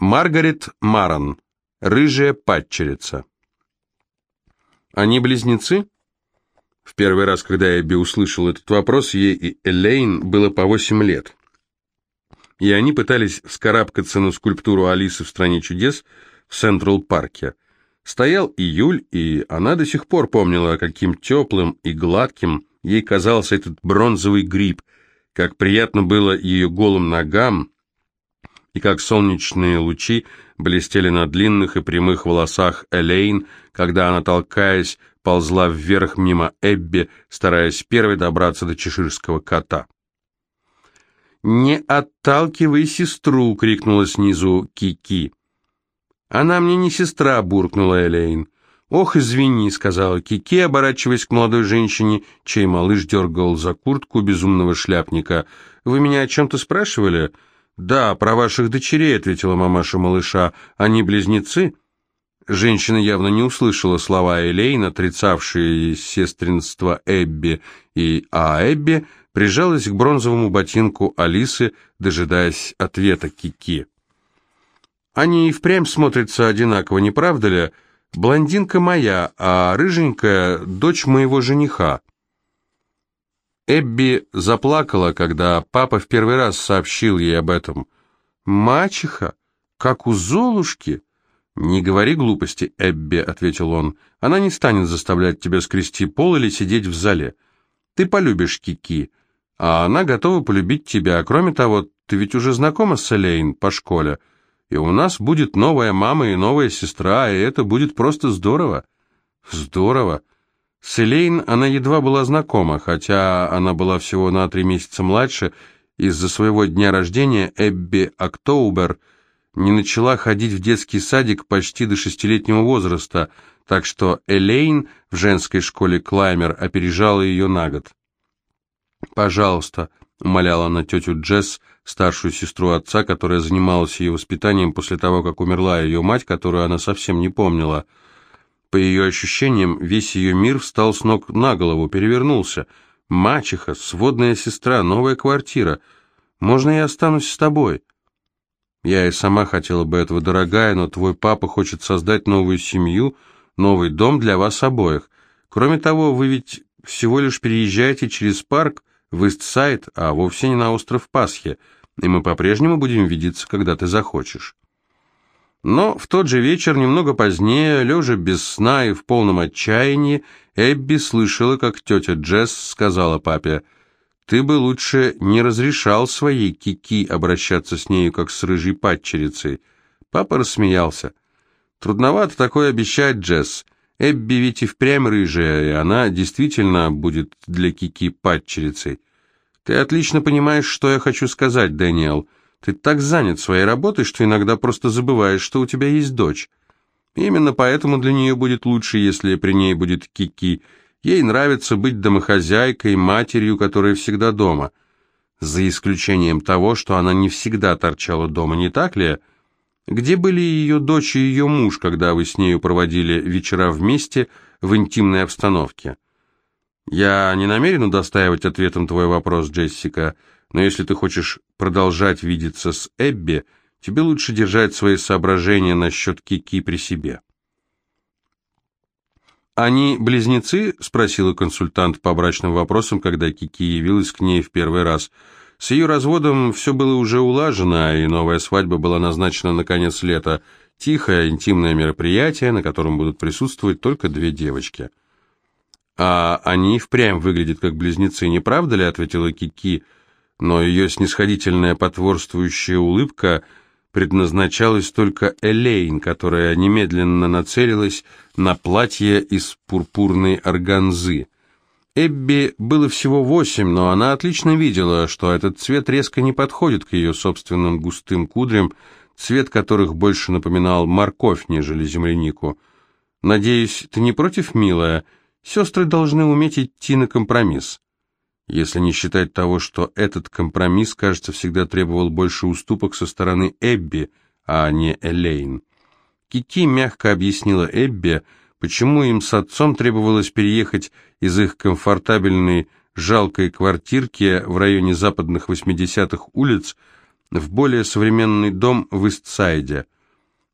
Маргарет Маран. Рыжая падчерица. Они близнецы? В первый раз, когда Эбби услышал этот вопрос, ей и Элейн было по восемь лет. И они пытались вскарабкаться на скульптуру Алисы в «Стране чудес» в Централ-парке. Стоял июль, и она до сих пор помнила, каким теплым и гладким ей казался этот бронзовый гриб, как приятно было ее голым ногам, и как солнечные лучи блестели на длинных и прямых волосах Элейн, когда она, толкаясь, ползла вверх мимо Эбби, стараясь первой добраться до чеширского кота. «Не отталкивай сестру!» — крикнула снизу Кики. «Она мне не сестра!» — буркнула Элейн. «Ох, извини», — сказала Кики, оборачиваясь к молодой женщине, чей малыш дергал за куртку безумного шляпника. «Вы меня о чем-то спрашивали?» «Да, про ваших дочерей», — ответила мамаша малыша. «Они близнецы?» Женщина явно не услышала слова Элейн, отрицавшие сестринство Эбби, и а Эбби прижалась к бронзовому ботинку Алисы, дожидаясь ответа Кики. «Они и впрямь смотрятся одинаково, не правда ли? Блондинка моя, а рыженькая — дочь моего жениха». Эбби заплакала, когда папа в первый раз сообщил ей об этом. «Мачеха? Как у Золушки?» «Не говори глупости, Эбби», — ответил он. «Она не станет заставлять тебя скрести пол или сидеть в зале. Ты полюбишь Кики, а она готова полюбить тебя. Кроме того, ты ведь уже знакома с Элейн по школе, и у нас будет новая мама и новая сестра, и это будет просто здорово». «Здорово», с Элейн она едва была знакома, хотя она была всего на три месяца младше, из-за своего дня рождения Эбби Октобер не начала ходить в детский садик почти до шестилетнего возраста, так что Элейн в женской школе Клаймер опережала ее на год. «Пожалуйста», — умоляла она тетю Джесс, старшую сестру отца, которая занималась ее воспитанием после того, как умерла ее мать, которую она совсем не помнила — по ее ощущениям, весь ее мир встал с ног на голову, перевернулся. «Мачеха, сводная сестра, новая квартира. Можно я останусь с тобой?» «Я и сама хотела бы этого, дорогая, но твой папа хочет создать новую семью, новый дом для вас обоих. Кроме того, вы ведь всего лишь переезжаете через парк в Истсайд, а вовсе не на остров Пасхи, и мы по-прежнему будем видеться, когда ты захочешь». Но в тот же вечер, немного позднее, лежа без сна и в полном отчаянии, Эбби слышала, как тетя Джесс сказала папе, «Ты бы лучше не разрешал своей Кики обращаться с нею, как с рыжей падчерицей». Папа рассмеялся. «Трудновато такое обещать, Джесс. Эбби ведь и впрямь рыжая, и она действительно будет для Кики падчерицей. Ты отлично понимаешь, что я хочу сказать, Дэниел». Ты так занят своей работой, что иногда просто забываешь, что у тебя есть дочь. Именно поэтому для нее будет лучше, если при ней будет Кики. Ей нравится быть домохозяйкой, матерью, которая всегда дома. За исключением того, что она не всегда торчала дома, не так ли? Где были ее дочь и ее муж, когда вы с нею проводили вечера вместе в интимной обстановке? Я не намерен удостаивать ответом твой вопрос, Джессика, — но если ты хочешь продолжать видеться с Эбби, тебе лучше держать свои соображения насчет Кики при себе». «Они близнецы?» — спросила консультант по брачным вопросам, когда Кики явилась к ней в первый раз. С ее разводом все было уже улажено, и новая свадьба была назначена на конец лета. Тихое, интимное мероприятие, на котором будут присутствовать только две девочки. «А они впрямь выглядят как близнецы, не правда ли?» — ответила Кики, — но ее снисходительная потворствующая улыбка предназначалась только Элейн, которая немедленно нацелилась на платье из пурпурной органзы. Эбби было всего восемь, но она отлично видела, что этот цвет резко не подходит к ее собственным густым кудрям, цвет которых больше напоминал морковь, нежели землянику. «Надеюсь, ты не против, милая? Сестры должны уметь идти на компромисс» если не считать того, что этот компромисс, кажется, всегда требовал больше уступок со стороны Эбби, а не Элейн. Кики мягко объяснила Эбби, почему им с отцом требовалось переехать из их комфортабельной жалкой квартирки в районе западных 80-х улиц в более современный дом в Истсайде.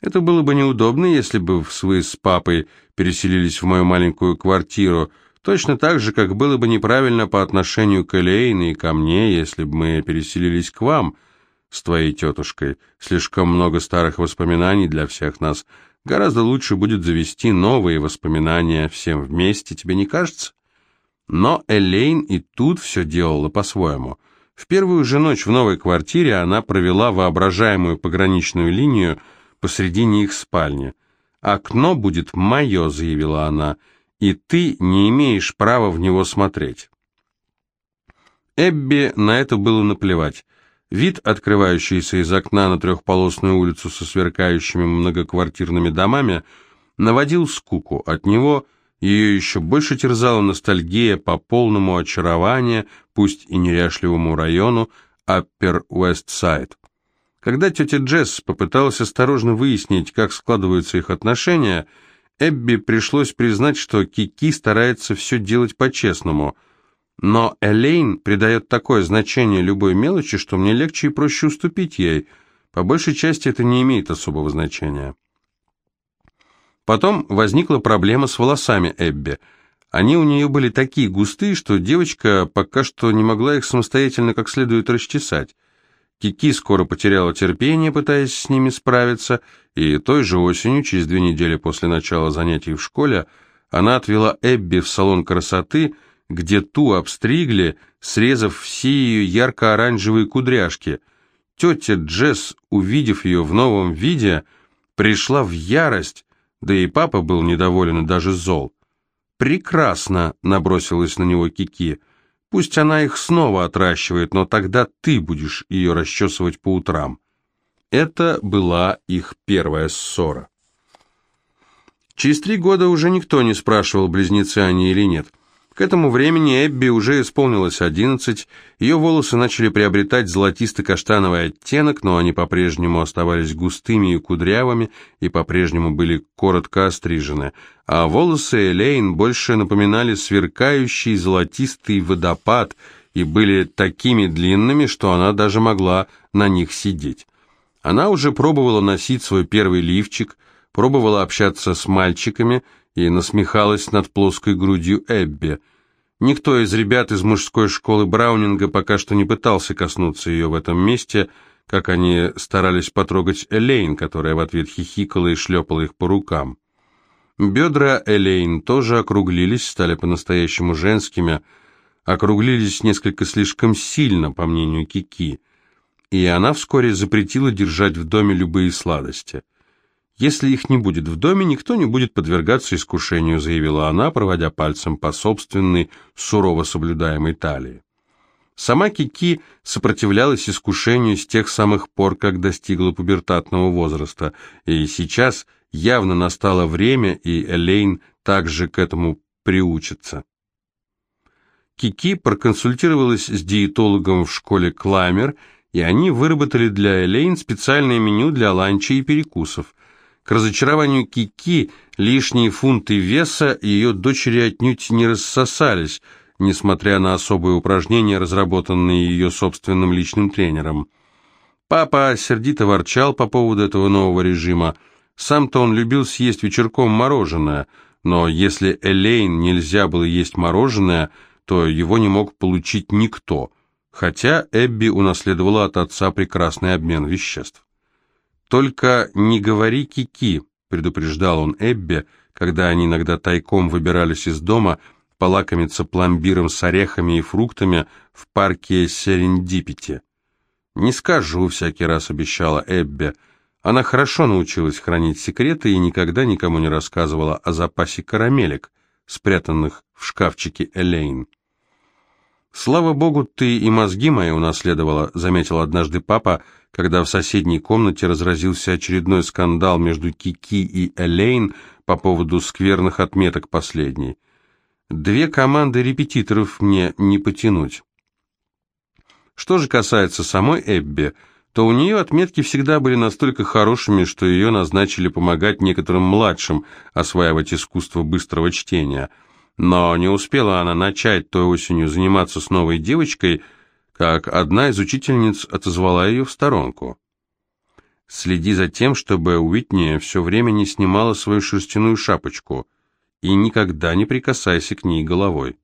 Это было бы неудобно, если бы вы с папой переселились в мою маленькую квартиру, точно так же, как было бы неправильно по отношению к Элейн и ко мне, если бы мы переселились к вам с твоей тетушкой. Слишком много старых воспоминаний для всех нас. Гораздо лучше будет завести новые воспоминания всем вместе, тебе не кажется? Но Элейн и тут все делала по-своему. В первую же ночь в новой квартире она провела воображаемую пограничную линию посредине их спальни. «Окно будет мое», — заявила она, — «и ты не имеешь права в него смотреть». Эбби на это было наплевать. Вид, открывающийся из окна на трехполосную улицу со сверкающими многоквартирными домами, наводил скуку. От него ее еще больше терзала ностальгия по полному очарования, пусть и неряшливому району, West Side. Когда тетя Джесс попыталась осторожно выяснить, как складываются их отношения, Эбби пришлось признать, что Кики старается все делать по-честному – но Элейн придает такое значение любой мелочи, что мне легче и проще уступить ей. По большей части это не имеет особого значения. Потом возникла проблема с волосами Эбби. Они у нее были такие густые, что девочка пока что не могла их самостоятельно как следует расчесать. Кики скоро потеряла терпение, пытаясь с ними справиться, и той же осенью, через две недели после начала занятий в школе, она отвела Эбби в салон красоты, где ту обстригли, срезав все ее ярко-оранжевые кудряшки. Тетя Джесс, увидев ее в новом виде, пришла в ярость, да и папа был недоволен и даже зол. «Прекрасно!» — набросилась на него Кики. «Пусть она их снова отращивает, но тогда ты будешь ее расчесывать по утрам». Это была их первая ссора. Через три года уже никто не спрашивал, близнецы они или нет — к этому времени Эбби уже исполнилось одиннадцать, ее волосы начали приобретать золотисто-каштановый оттенок, но они по-прежнему оставались густыми и кудрявыми и по-прежнему были коротко острижены, а волосы Элейн больше напоминали сверкающий золотистый водопад и были такими длинными, что она даже могла на них сидеть. Она уже пробовала носить свой первый лифчик, пробовала общаться с мальчиками и насмехалась над плоской грудью Эбби. Никто из ребят из мужской школы Браунинга пока что не пытался коснуться ее в этом месте, как они старались потрогать Элейн, которая в ответ хихикала и шлепала их по рукам. Бедра Элейн тоже округлились, стали по-настоящему женскими, округлились несколько слишком сильно, по мнению Кики, и она вскоре запретила держать в доме любые сладости – «Если их не будет в доме, никто не будет подвергаться искушению», заявила она, проводя пальцем по собственной, сурово соблюдаемой талии. Сама Кики сопротивлялась искушению с тех самых пор, как достигла пубертатного возраста, и сейчас явно настало время, и Элейн также к этому приучится. Кики проконсультировалась с диетологом в школе Кламер, и они выработали для Элейн специальное меню для ланча и перекусов. К разочарованию Кики лишние фунты веса ее дочери отнюдь не рассосались, несмотря на особые упражнения, разработанные ее собственным личным тренером. Папа сердито ворчал по поводу этого нового режима. Сам-то он любил съесть вечерком мороженое, но если Элейн нельзя было есть мороженое, то его не мог получить никто, хотя Эбби унаследовала от отца прекрасный обмен веществ. «Только не говори Кики», — предупреждал он Эбби, когда они иногда тайком выбирались из дома полакомиться пломбиром с орехами и фруктами в парке Серендипити. «Не скажу», — всякий раз обещала Эбби. Она хорошо научилась хранить секреты и никогда никому не рассказывала о запасе карамелек, спрятанных в шкафчике Элейн. «Слава богу, ты и мозги мои унаследовала», — заметил однажды папа, когда в соседней комнате разразился очередной скандал между Кики и Элейн по поводу скверных отметок последней. «Две команды репетиторов мне не потянуть». Что же касается самой Эбби, то у нее отметки всегда были настолько хорошими, что ее назначили помогать некоторым младшим осваивать искусство быстрого чтения – но не успела она начать той осенью заниматься с новой девочкой, как одна из учительниц отозвала ее в сторонку. «Следи за тем, чтобы Уитни все время не снимала свою шерстяную шапочку, и никогда не прикасайся к ней головой».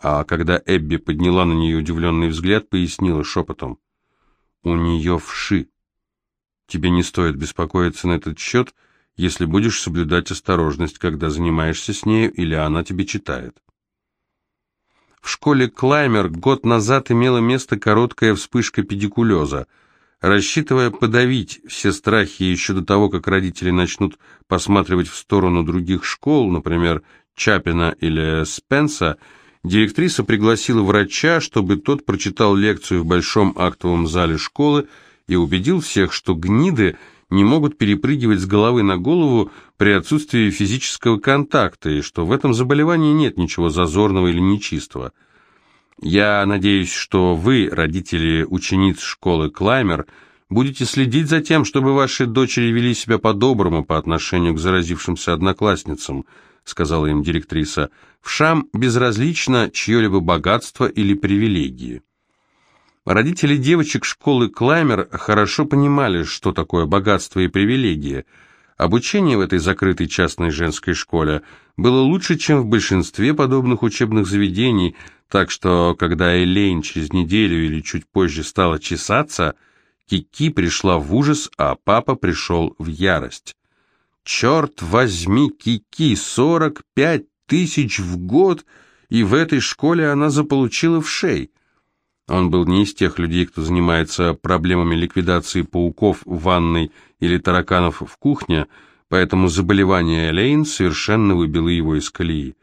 А когда Эбби подняла на нее удивленный взгляд, пояснила шепотом. «У нее вши. Тебе не стоит беспокоиться на этот счет, если будешь соблюдать осторожность, когда занимаешься с нею или она тебе читает». В школе Клаймер год назад имела место короткая вспышка педикулеза. Рассчитывая подавить все страхи еще до того, как родители начнут посматривать в сторону других школ, например, Чапина или Спенса, директриса пригласила врача, чтобы тот прочитал лекцию в большом актовом зале школы и убедил всех, что гниды не могут перепрыгивать с головы на голову при отсутствии физического контакта, и что в этом заболевании нет ничего зазорного или нечистого. Я надеюсь, что вы, родители учениц школы Клаймер, будете следить за тем, чтобы ваши дочери вели себя по-доброму по отношению к заразившимся одноклассницам, сказала им директриса. В Шам безразлично чье-либо богатство или привилегии. Родители девочек школы Клаймер хорошо понимали, что такое богатство и привилегии. Обучение в этой закрытой частной женской школе было лучше, чем в большинстве подобных учебных заведений, так что, когда Элейн через неделю или чуть позже стала чесаться, Кики пришла в ужас, а папа пришел в ярость. «Черт возьми, Кики, сорок пять тысяч в год, и в этой школе она заполучила в шей!» Он был не из тех людей, кто занимается проблемами ликвидации пауков в ванной или тараканов в кухне, поэтому заболевание Элейн совершенно выбило его из колеи.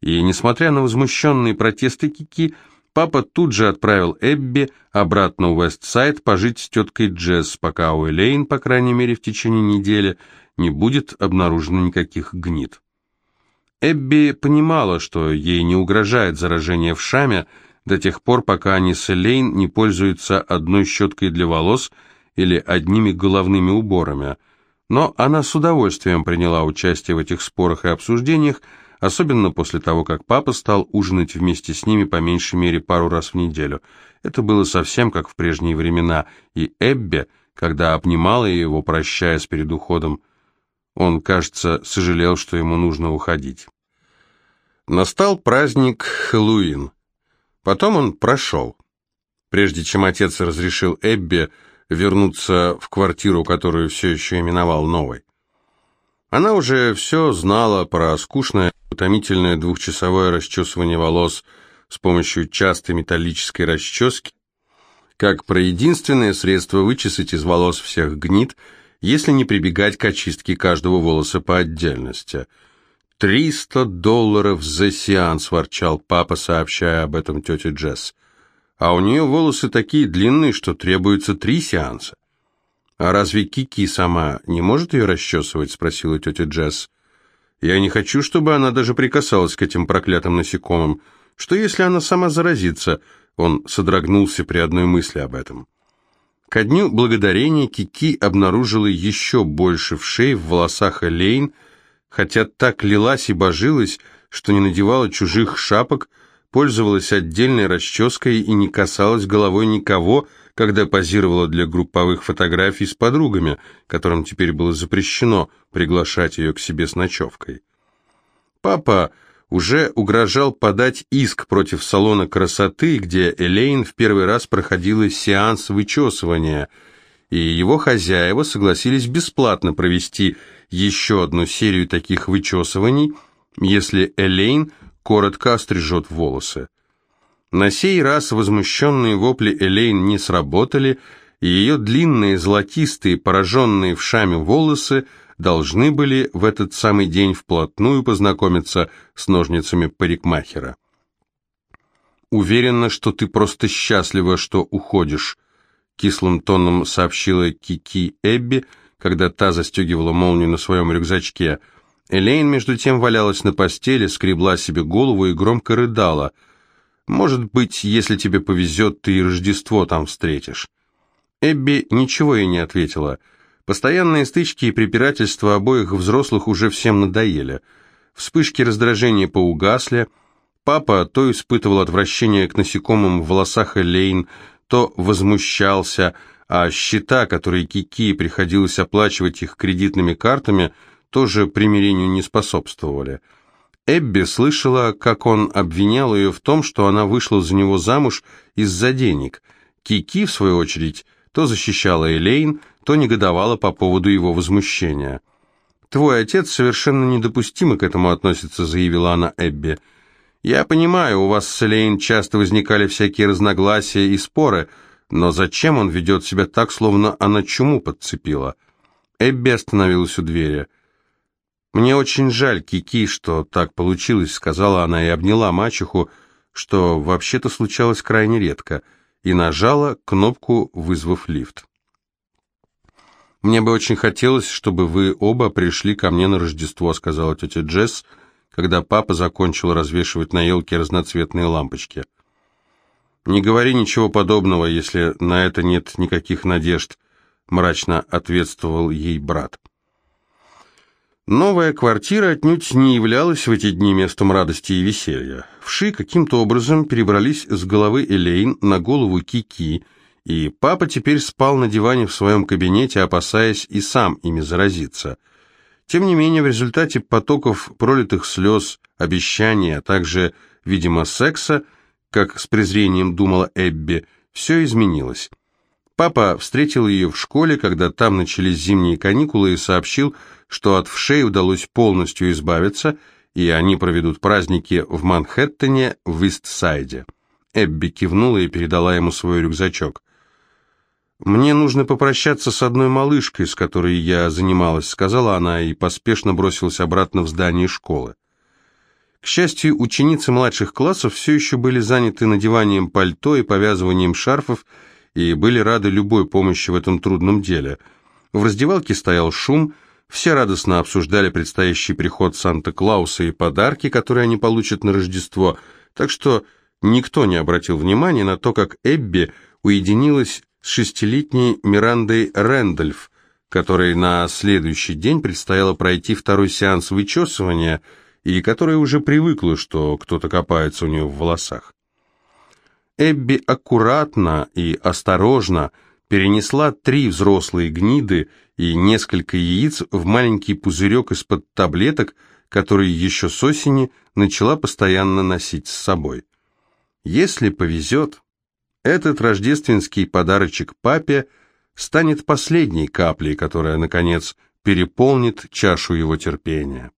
И, несмотря на возмущенные протесты Кики, папа тут же отправил Эбби обратно в Уэстсайд пожить с теткой Джесс, пока у Элейн, по крайней мере в течение недели, не будет обнаружено никаких гнид. Эбби понимала, что ей не угрожает заражение в шаме, до тех пор, пока они с Элейн не пользуются одной щеткой для волос или одними головными уборами. Но она с удовольствием приняла участие в этих спорах и обсуждениях, особенно после того, как папа стал ужинать вместе с ними по меньшей мере пару раз в неделю. Это было совсем как в прежние времена, и Эбби, когда обнимала его, прощаясь перед уходом, он, кажется, сожалел, что ему нужно уходить. Настал праздник Хэллоуин. Потом он прошел. Прежде чем отец разрешил Эбби вернуться в квартиру, которую все еще именовал новой. Она уже все знала про скучное, утомительное двухчасовое расчесывание волос с помощью частой металлической расчески, как про единственное средство вычесать из волос всех гнид, если не прибегать к очистке каждого волоса по отдельности – «Триста долларов за сеанс», — ворчал папа, сообщая об этом тете Джесс. «А у нее волосы такие длинные, что требуется три сеанса». «А разве Кики сама не может ее расчесывать?» — спросила тетя Джесс. «Я не хочу, чтобы она даже прикасалась к этим проклятым насекомым. Что если она сама заразится?» Он содрогнулся при одной мысли об этом. Ко дню благодарения Кики обнаружила еще больше вшей в волосах Элейн, хотя так лилась и божилась, что не надевала чужих шапок, пользовалась отдельной расческой и не касалась головой никого, когда позировала для групповых фотографий с подругами, которым теперь было запрещено приглашать ее к себе с ночевкой. Папа уже угрожал подать иск против салона красоты, где Элейн в первый раз проходила сеанс вычесывания, и его хозяева согласились бесплатно провести еще одну серию таких вычесываний, если Элейн коротко острижет волосы. На сей раз возмущенные вопли Элейн не сработали, и ее длинные, золотистые, пораженные в шаме волосы должны были в этот самый день вплотную познакомиться с ножницами парикмахера. «Уверена, что ты просто счастлива, что уходишь», — кислым тоном сообщила Кики Эбби, — когда та застегивала молнию на своем рюкзачке. Элейн, между тем, валялась на постели, скребла себе голову и громко рыдала. «Может быть, если тебе повезет, ты и Рождество там встретишь». Эбби ничего ей не ответила. Постоянные стычки и препирательства обоих взрослых уже всем надоели. Вспышки раздражения поугасли. папа то испытывал отвращение к насекомым в волосах Элейн, то возмущался, а счета, которые Кики приходилось оплачивать их кредитными картами, тоже примирению не способствовали. Эбби слышала, как он обвинял ее в том, что она вышла за него замуж из-за денег. Кики, в свою очередь, то защищала Элейн, то негодовала по поводу его возмущения. «Твой отец совершенно недопустимо к этому относится», — заявила она Эбби. «Я понимаю, у вас с Элейн часто возникали всякие разногласия и споры, но зачем он ведет себя так, словно она чуму подцепила?» Эбби остановилась у двери. «Мне очень жаль, Кики, что так получилось», — сказала она и обняла мачеху, что вообще-то случалось крайне редко, и нажала кнопку, вызвав лифт. «Мне бы очень хотелось, чтобы вы оба пришли ко мне на Рождество», — сказала тетя Джесс, когда папа закончил развешивать на елке разноцветные лампочки. «Не говори ничего подобного, если на это нет никаких надежд», — мрачно ответствовал ей брат. Новая квартира отнюдь не являлась в эти дни местом радости и веселья. Вши каким-то образом перебрались с головы Элейн на голову Кики — и папа теперь спал на диване в своем кабинете, опасаясь и сам ими заразиться. Тем не менее, в результате потоков пролитых слез, обещаний, а также, видимо, секса, как с презрением думала Эбби, все изменилось. Папа встретил ее в школе, когда там начались зимние каникулы, и сообщил, что от вшей удалось полностью избавиться, и они проведут праздники в Манхэттене, в Истсайде. Эбби кивнула и передала ему свой рюкзачок. «Мне нужно попрощаться с одной малышкой, с которой я занималась», — сказала она и поспешно бросилась обратно в здание школы. К счастью, ученицы младших классов все еще были заняты надеванием пальто и повязыванием шарфов и были рады любой помощи в этом трудном деле. В раздевалке стоял шум, все радостно обсуждали предстоящий приход Санта-Клауса и подарки, которые они получат на Рождество, так что никто не обратил внимания на то, как Эбби уединилась с шестилетней Мирандой Рэндольф, которой на следующий день предстояло пройти второй сеанс вычесывания и которая уже привыкла, что кто-то копается у нее в волосах. Эбби аккуратно и осторожно перенесла три взрослые гниды и несколько яиц в маленький пузырек из-под таблеток, который еще с осени начала постоянно носить с собой. Если повезет, этот рождественский подарочек папе станет последней каплей, которая, наконец, переполнит чашу его терпения.